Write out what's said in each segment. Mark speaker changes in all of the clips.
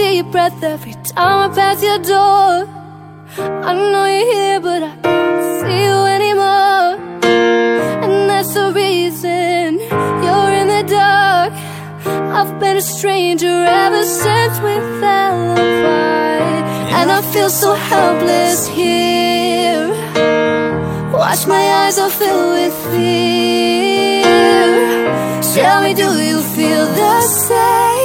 Speaker 1: deep breath every time I pass your door. I know you're here, but I can't see you anymore. And that's the reason you're in the dark. I've been a stranger ever since we fell apart. And I feel so helpless here. Watch my eyes are filled with fear. Tell me, do you feel the same?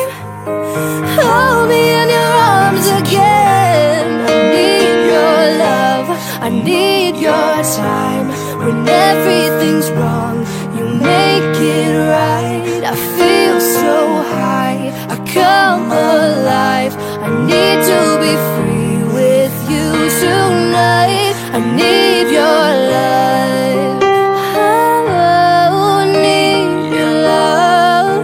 Speaker 1: Need your time. When everything's wrong You make it right. I feel so high. I come alive. I need to be free with you tonight. I need your love I need your love.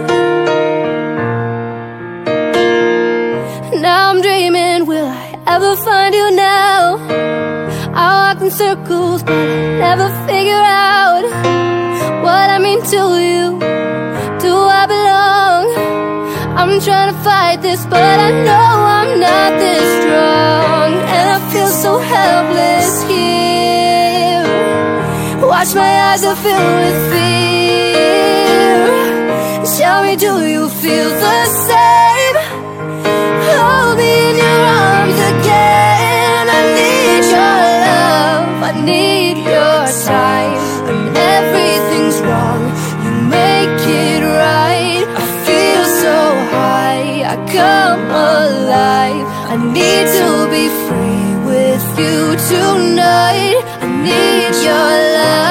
Speaker 1: Now I'm dreaming, will I ever find you now? I walk in circles, but I never figure out what I mean to you. Do I belong? I'm trying to fight this, but I know I'm not this strong. And I feel so helpless here. Watch my eyes are filled with fear. Come alive. I need to be free with you tonight. I need your love.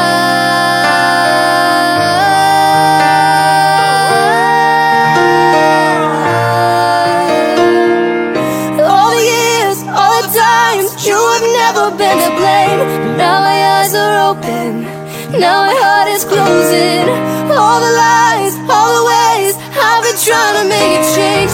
Speaker 1: All the years, all the times, you have never been to blame. Now my eyes are open, now my heart is closing. All the lies, all the ways, I've been trying to make it change.